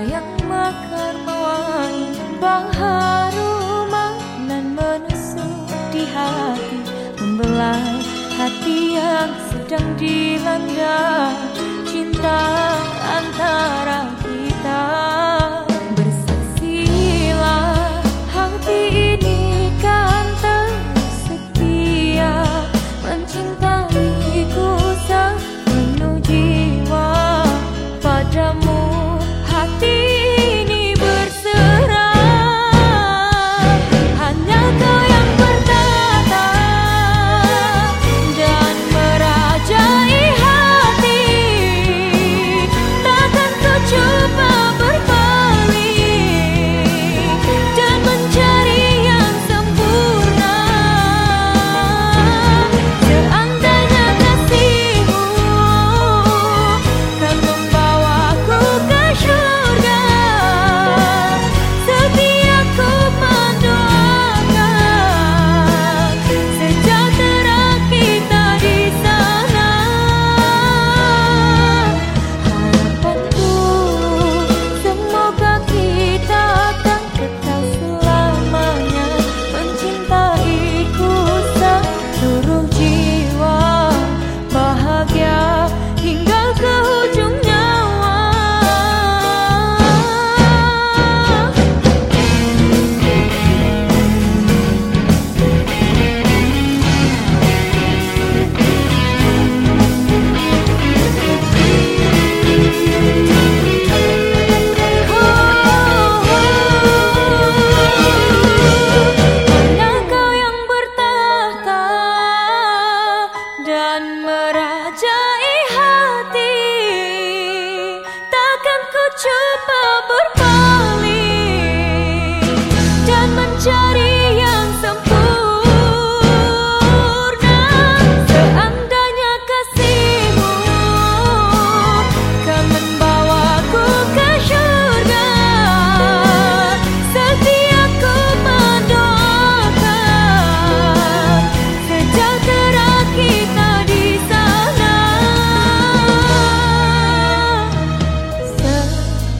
Yang mekar mewangi rumah, dan menusuk di hati Membelah hati yang sedang dilanda Cinta antara coba berpaling dan mencari